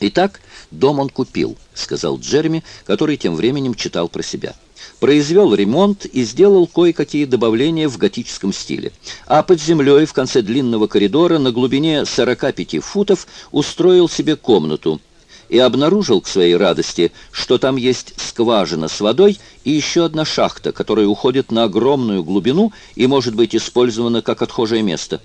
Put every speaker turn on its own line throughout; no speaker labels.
«Итак, дом он купил», — сказал Джереми, который тем временем читал про себя. Произвел ремонт и сделал кое-какие добавления в готическом стиле. А под землей в конце длинного коридора на глубине 45 футов устроил себе комнату и обнаружил к своей радости, что там есть скважина с водой и еще одна шахта, которая уходит на огромную глубину и может быть использована как отхожее место.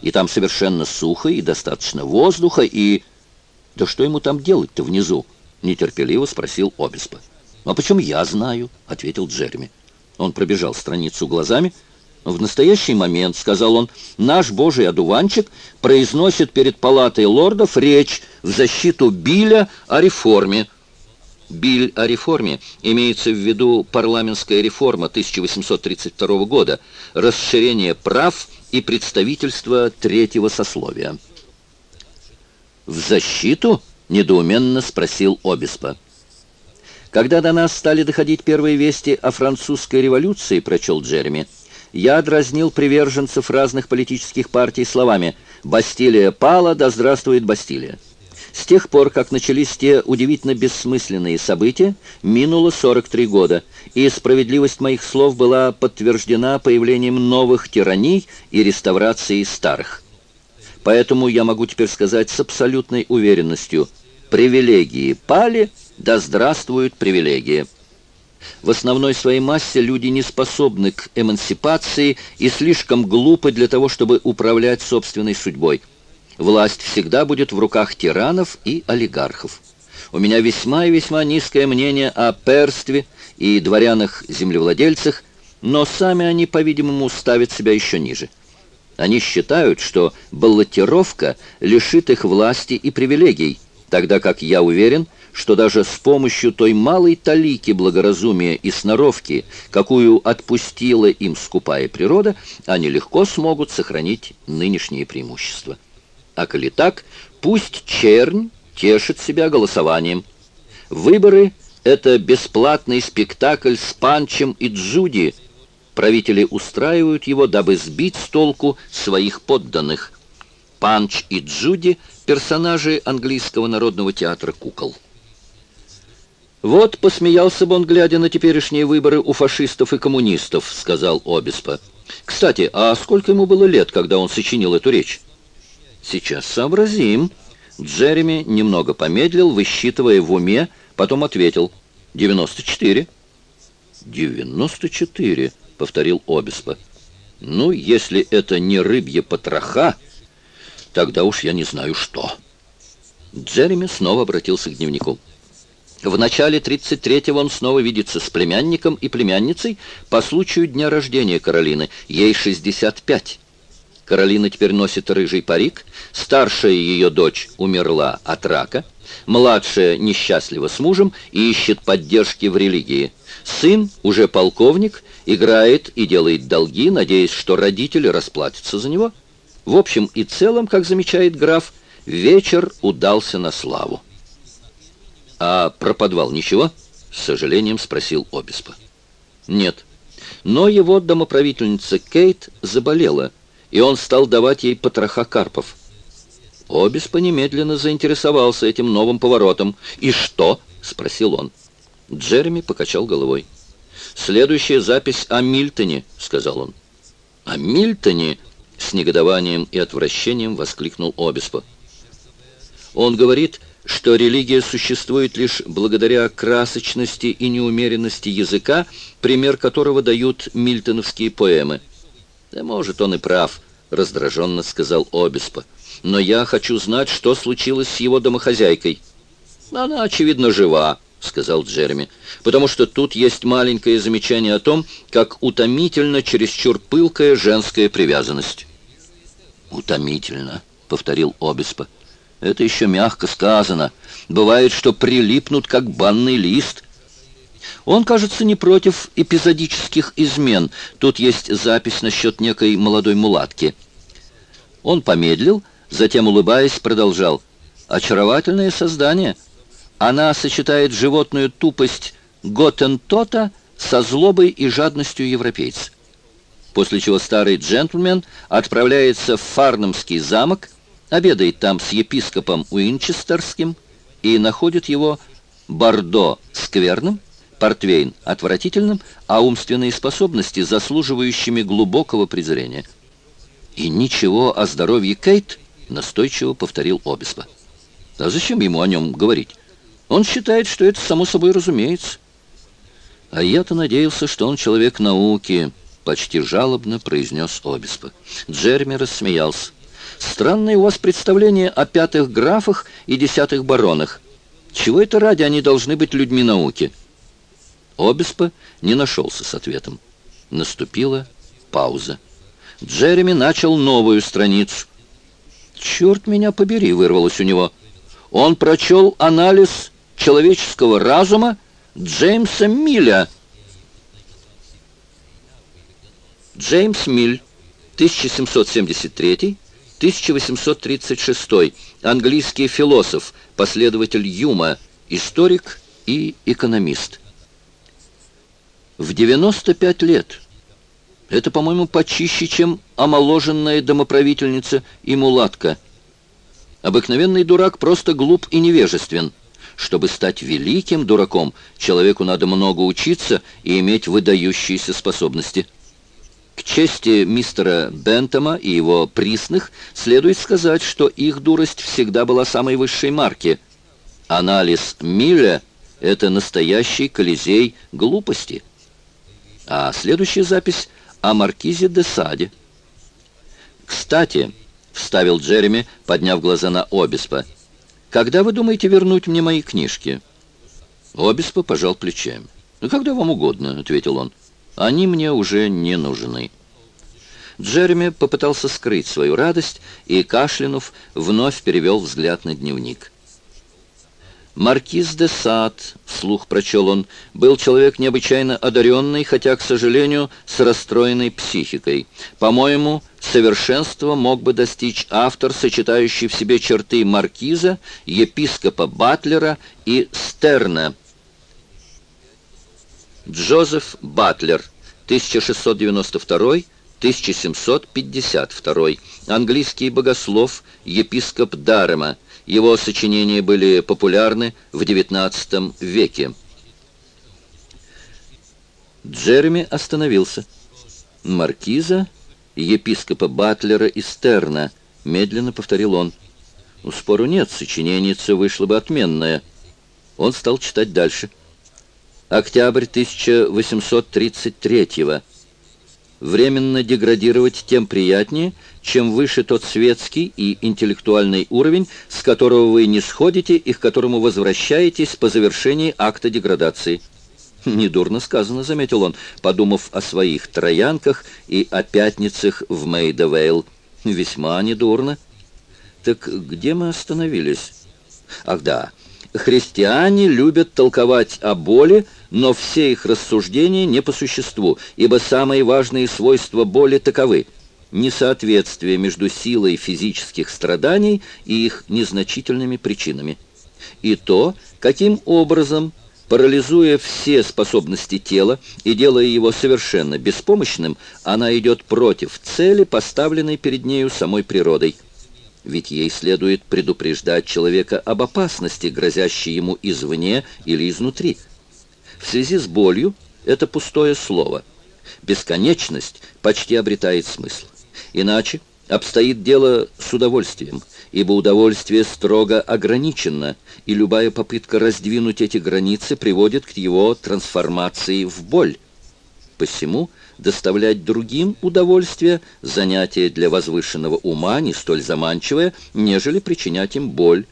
И там совершенно сухо и достаточно воздуха, и... «Да что ему там делать-то внизу?» — нетерпеливо спросил Обеспо. «А почему я знаю?» — ответил Джереми. Он пробежал страницу глазами. «В настоящий момент, — сказал он, — наш божий одуванчик произносит перед палатой лордов речь в защиту Биля о реформе». Биль о реформе имеется в виду парламентская реформа 1832 года, расширение прав и представительство третьего сословия. «В защиту?» — недоуменно спросил Обеспо. «Когда до нас стали доходить первые вести о французской революции», — прочел Джереми, «я дразнил приверженцев разных политических партий словами «Бастилия пала, да здравствует Бастилия». С тех пор, как начались те удивительно бессмысленные события, минуло 43 года, и справедливость моих слов была подтверждена появлением новых тираний и реставрацией старых. Поэтому я могу теперь сказать с абсолютной уверенностью, привилегии пали, да здравствуют привилегии. В основной своей массе люди не способны к эмансипации и слишком глупы для того, чтобы управлять собственной судьбой. Власть всегда будет в руках тиранов и олигархов. У меня весьма и весьма низкое мнение о перстве и дворянах-землевладельцах, но сами они, по-видимому, ставят себя еще ниже. Они считают, что баллотировка лишит их власти и привилегий, тогда как я уверен, что даже с помощью той малой талики благоразумия и сноровки, какую отпустила им скупая природа, они легко смогут сохранить нынешние преимущества. А коли так, пусть чернь тешит себя голосованием. Выборы — это бесплатный спектакль с Панчем и Джуди — правители устраивают его, дабы сбить с толку своих подданных. Панч и Джуди – персонажи английского народного театра кукол. «Вот посмеялся бы он, глядя на теперешние выборы у фашистов и коммунистов», — сказал Обеспо. «Кстати, а сколько ему было лет, когда он сочинил эту речь?» «Сейчас сообразим». Джереми немного помедлил, высчитывая в уме, потом ответил. «94». «94», повторил Обеспо. «Ну, если это не рыбье потроха, тогда уж я не знаю что». Джереми снова обратился к дневнику. В начале 33-го он снова видится с племянником и племянницей по случаю дня рождения Каролины. Ей 65. Каролина теперь носит рыжий парик. Старшая ее дочь умерла от рака. Младшая несчастлива с мужем и ищет поддержки в религии. Сын, уже полковник, играет и делает долги, надеясь, что родители расплатятся за него. В общем и целом, как замечает граф, вечер удался на славу. «А про подвал ничего?» — с сожалением спросил Обеспо. «Нет. Но его домоправительница Кейт заболела, и он стал давать ей потроха карпов. Обеспо немедленно заинтересовался этим новым поворотом. «И что?» — спросил он. Джереми покачал головой. «Следующая запись о Мильтоне», — сказал он. «О Мильтоне?» — с негодованием и отвращением воскликнул Обеспо. «Он говорит, что религия существует лишь благодаря красочности и неумеренности языка, пример которого дают мильтоновские поэмы». «Да может, он и прав», — раздраженно сказал Обеспо. «Но я хочу знать, что случилось с его домохозяйкой». «Она, очевидно, жива», — сказал Джереми, «потому что тут есть маленькое замечание о том, как утомительно чересчур пылкая женская привязанность». «Утомительно», — повторил Обеспо. «Это еще мягко сказано. Бывает, что прилипнут, как банный лист». Он, кажется, не против эпизодических измен. Тут есть запись насчет некой молодой мулатки. Он помедлил, затем, улыбаясь, продолжал. «Очаровательное создание». Она сочетает животную тупость Готентота со злобой и жадностью европейца. После чего старый джентльмен отправляется в Фарнамский замок, обедает там с епископом Уинчестерским, и находит его Бордо скверным, Портвейн отвратительным, а умственные способности заслуживающими глубокого презрения. И ничего о здоровье Кейт, настойчиво повторил Обеспо. А зачем ему о нем говорить? Он считает, что это само собой разумеется. А я-то надеялся, что он человек науки, почти жалобно произнес Обеспо. Джереми рассмеялся. Странное у вас представление о пятых графах и десятых баронах. Чего это ради они должны быть людьми науки? Обеспо не нашелся с ответом. Наступила пауза. Джереми начал новую страницу. «Черт меня побери!» — вырвалось у него. Он прочел анализ человеческого разума Джеймса Милля. Джеймс Миль, 1773-1836, английский философ, последователь Юма, историк и экономист. В 95 лет. Это, по-моему, почище, чем омоложенная домоправительница и мулатка. Обыкновенный дурак просто глуп и невежествен. Чтобы стать великим дураком, человеку надо много учиться и иметь выдающиеся способности. К чести мистера Бентома и его присных следует сказать, что их дурость всегда была самой высшей марки. Анализ Милля — это настоящий колизей глупости. А следующая запись о маркизе де Саде. «Кстати», — вставил Джереми, подняв глаза на Обеспа, — «когда вы думаете вернуть мне мои книжки?» Обеспа пожал плечами. «Ну, когда вам угодно», — ответил он. Они мне уже не нужны. Джереми попытался скрыть свою радость и, кашлянув, вновь перевел взгляд на дневник. «Маркиз де Сад», — вслух прочел он, — «был человек необычайно одаренный, хотя, к сожалению, с расстроенной психикой. По-моему, совершенства мог бы достичь автор, сочетающий в себе черты маркиза, епископа Батлера и Стерна». Джозеф Батлер, 1692-1752, английский богослов, епископ Дарема. Его сочинения были популярны в XIX веке. Джереми остановился. «Маркиза, епископа Батлера и Стерна», — медленно повторил он. «У спору нет, сочиненница вышла бы отменная». Он стал читать дальше. Октябрь 1833-го. Временно деградировать тем приятнее, чем выше тот светский и интеллектуальный уровень, с которого вы не сходите и к которому возвращаетесь по завершении акта деградации. «Недурно сказано», — заметил он, подумав о своих троянках и о пятницах в Мейдавейл. «Весьма недурно». «Так где мы остановились?» «Ах да, христиане любят толковать о боли, но все их рассуждения не по существу, ибо самые важные свойства боли таковы – несоответствие между силой физических страданий и их незначительными причинами. И то, каким образом, парализуя все способности тела и делая его совершенно беспомощным, она идет против цели, поставленной перед нею самой природой – ведь ей следует предупреждать человека об опасности, грозящей ему извне или изнутри. В связи с болью это пустое слово. Бесконечность почти обретает смысл. Иначе обстоит дело с удовольствием, ибо удовольствие строго ограничено, и любая попытка раздвинуть эти границы приводит к его трансформации в боль. Посему доставлять другим удовольствие – занятие для возвышенного ума не столь заманчивое, нежели причинять им боль.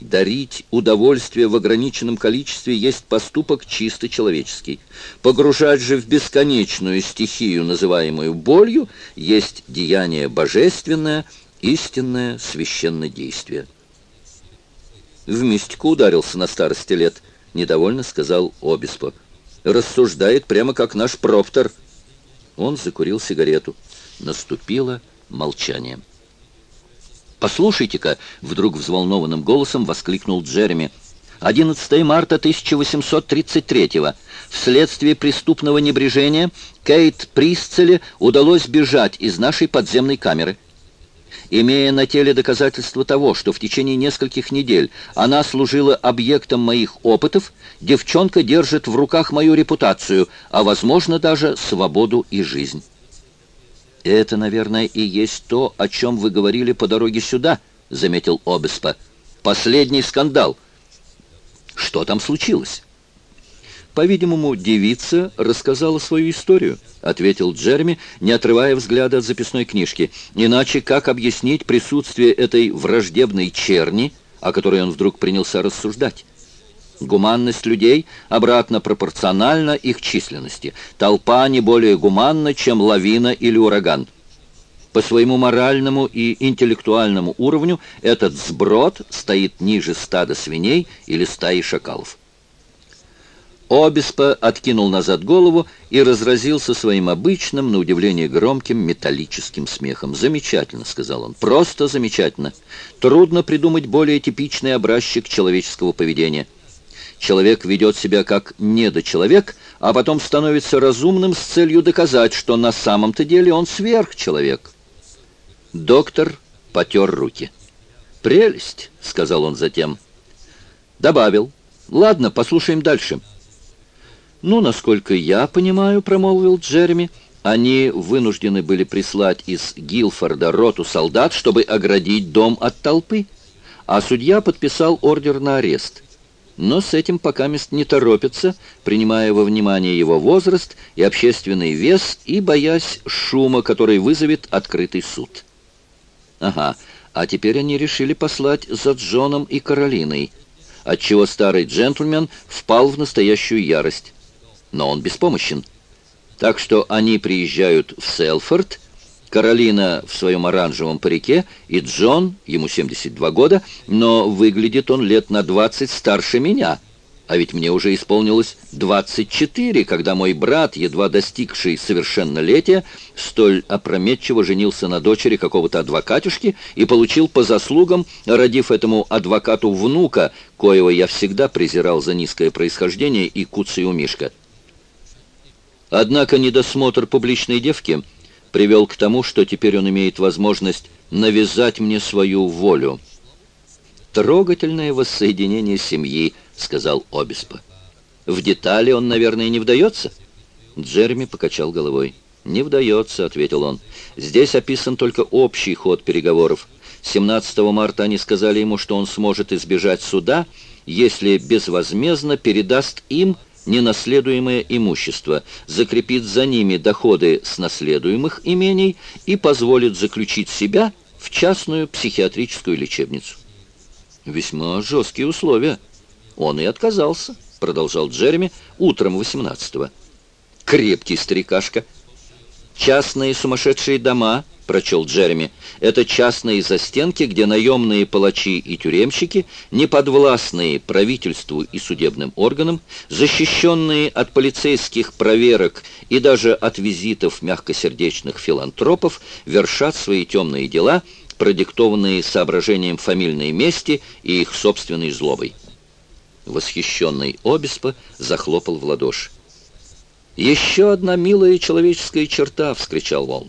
Дарить удовольствие в ограниченном количестве есть поступок чисто человеческий. Погружать же в бесконечную стихию, называемую болью, есть деяние божественное, истинное священное действие. В мистику ударился на старости лет, недовольно сказал Обеспо. Рассуждает прямо как наш проптор. Он закурил сигарету. Наступило молчание. «Послушайте-ка!» — вдруг взволнованным голосом воскликнул Джереми. 11 марта 1833-го. Вследствие преступного небрежения Кейт Присцеле удалось бежать из нашей подземной камеры. Имея на теле доказательства того, что в течение нескольких недель она служила объектом моих опытов, девчонка держит в руках мою репутацию, а, возможно, даже свободу и жизнь. «Это, наверное, и есть то, о чем вы говорили по дороге сюда», — заметил Обеспа. «Последний скандал. Что там случилось?» «По-видимому, девица рассказала свою историю», — ответил Джереми, не отрывая взгляда от записной книжки. «Иначе как объяснить присутствие этой враждебной черни, о которой он вдруг принялся рассуждать?» Гуманность людей обратно пропорциональна их численности. Толпа не более гуманна, чем лавина или ураган. По своему моральному и интеллектуальному уровню этот сброд стоит ниже стада свиней или стаи шакалов. Обеспо откинул назад голову и разразился своим обычным, на удивление громким, металлическим смехом. «Замечательно», — сказал он, — «просто замечательно. Трудно придумать более типичный образчик человеческого поведения». Человек ведет себя как недочеловек, а потом становится разумным с целью доказать, что на самом-то деле он сверхчеловек. Доктор потер руки. «Прелесть», — сказал он затем. Добавил. «Ладно, послушаем дальше». «Ну, насколько я понимаю», — промолвил Джереми, «они вынуждены были прислать из Гилфорда роту солдат, чтобы оградить дом от толпы, а судья подписал ордер на арест» но с этим пока мест не торопится, принимая во внимание его возраст и общественный вес и боясь шума, который вызовет открытый суд. Ага, а теперь они решили послать за Джоном и Каролиной, отчего старый джентльмен впал в настоящую ярость. Но он беспомощен. Так что они приезжают в Селфорд, Каролина в своем оранжевом парике, и Джон, ему 72 года, но выглядит он лет на 20 старше меня. А ведь мне уже исполнилось 24, когда мой брат, едва достигший совершеннолетия, столь опрометчиво женился на дочери какого-то адвокатюшки и получил по заслугам, родив этому адвокату внука, коего я всегда презирал за низкое происхождение и куцый мишка. Однако недосмотр публичной девки — привел к тому, что теперь он имеет возможность навязать мне свою волю. «Трогательное воссоединение семьи», — сказал Обеспо. «В детали он, наверное, не вдается?» Джереми покачал головой. «Не вдается», — ответил он. «Здесь описан только общий ход переговоров. 17 марта они сказали ему, что он сможет избежать суда, если безвозмездно передаст им ненаследуемое имущество, закрепит за ними доходы с наследуемых имений и позволит заключить себя в частную психиатрическую лечебницу. Весьма жесткие условия. Он и отказался, продолжал Джереми утром 18-го. Крепкий старикашка. Частные сумасшедшие дома прочел Джереми, это частные застенки, где наемные палачи и тюремщики, неподвластные правительству и судебным органам, защищенные от полицейских проверок и даже от визитов мягкосердечных филантропов, вершат свои темные дела, продиктованные соображением фамильной мести и их собственной злобой. Восхищенный Обеспо захлопал в ладоши. «Еще одна милая человеческая черта!» — вскричал он.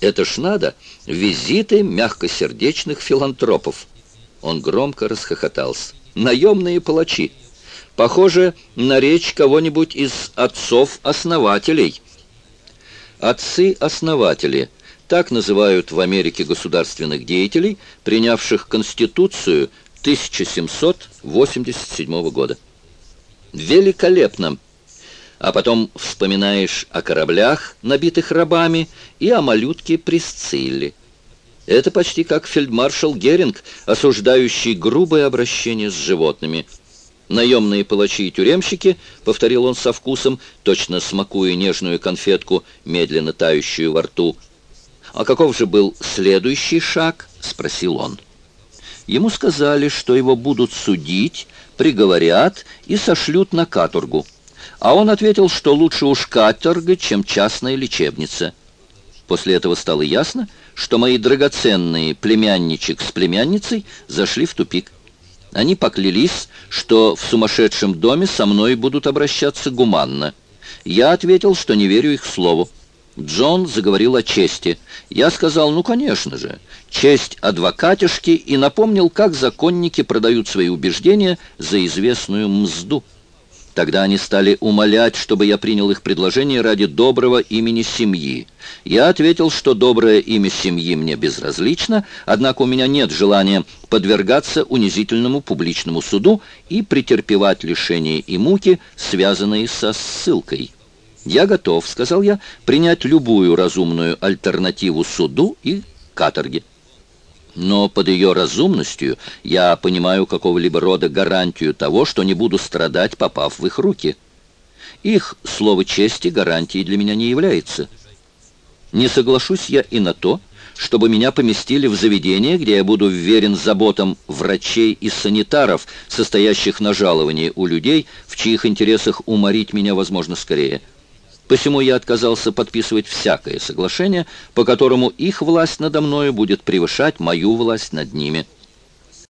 Это ж надо, визиты мягкосердечных филантропов. Он громко расхохотался. Наемные палачи. Похоже на речь кого-нибудь из отцов-основателей. Отцы-основатели. Так называют в Америке государственных деятелей, принявших Конституцию 1787 года. Великолепно! А потом вспоминаешь о кораблях, набитых рабами, и о малютке Присцилле. Это почти как фельдмаршал Геринг, осуждающий грубое обращение с животными. «Наемные палачи и тюремщики», — повторил он со вкусом, точно смакуя нежную конфетку, медленно тающую во рту. «А каков же был следующий шаг?» — спросил он. Ему сказали, что его будут судить, приговорят и сошлют на каторгу. А он ответил, что лучше уж каторга, чем частная лечебница. После этого стало ясно, что мои драгоценные племянничек с племянницей зашли в тупик. Они поклялись, что в сумасшедшем доме со мной будут обращаться гуманно. Я ответил, что не верю их слову. Джон заговорил о чести. Я сказал, ну, конечно же, честь адвокатишки и напомнил, как законники продают свои убеждения за известную мзду. Тогда они стали умолять, чтобы я принял их предложение ради доброго имени семьи. Я ответил, что доброе имя семьи мне безразлично, однако у меня нет желания подвергаться унизительному публичному суду и претерпевать лишения и муки, связанные со ссылкой. «Я готов», — сказал я, — «принять любую разумную альтернативу суду и каторге». Но под ее разумностью я понимаю какого-либо рода гарантию того, что не буду страдать, попав в их руки. Их слово чести гарантией для меня не является. Не соглашусь я и на то, чтобы меня поместили в заведение, где я буду верен заботам врачей и санитаров, состоящих на жаловании у людей, в чьих интересах уморить меня, возможно, скорее. Посему я отказался подписывать всякое соглашение, по которому их власть надо мною будет превышать мою власть над ними.